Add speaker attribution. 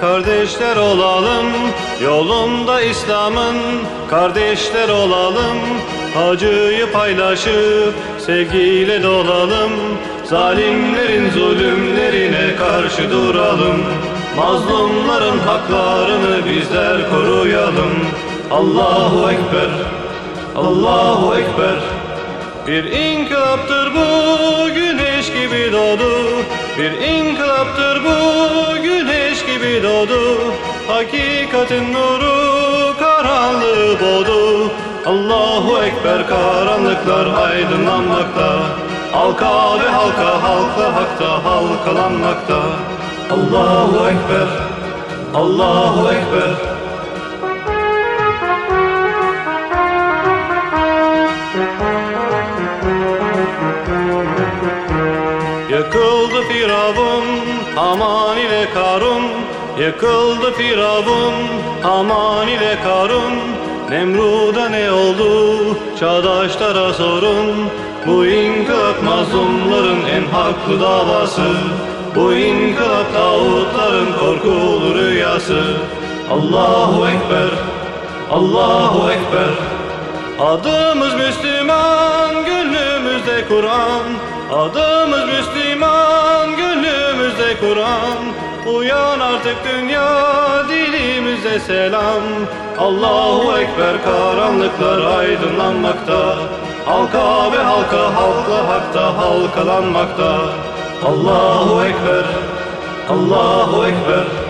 Speaker 1: Kardeşler olalım. Yolunda İslam'ın Kardeşler olalım. Acıyı paylaşıp sevgiyle dolalım. Zalimlerin zulümlerine karşı duralım. Mazlumların haklarını bizler koruyalım. Allahu Ekber, Allahu Ekber. Bir inkılaptır bu güneş gibi doğdu Bir inkılaptır bu gibi doğdu Hakikatin nuru karanlığı boğdu. Allahu Ekber karanlıklar aydınlanmakta Halka ve halka halka hakta halkalanmakta. Allahu Ekber Allahu Ekber. Yıkıldı Firavun Haman ile Karun Yıkıldı Firavun Haman ile Karun. Nemrud'a ne oldu? Çağdaşlara sorun. Bu inkılap mazlumların en haklı davası. Bu inkılap tağutların korkulu rüyası. Allahu Ekber Allahu Ekber. Adımız Müslüman, gönlümüzde Kur'an. Adımız Müslüman, gönlümüzde Kur'an Uyan artık dünya, dilimizde selam. Allahu Ekber, karanlıklar aydınlanmakta. Halka ve halka, halkla hakta halkalanmakta. Allahu Ekber, Allahu Ekber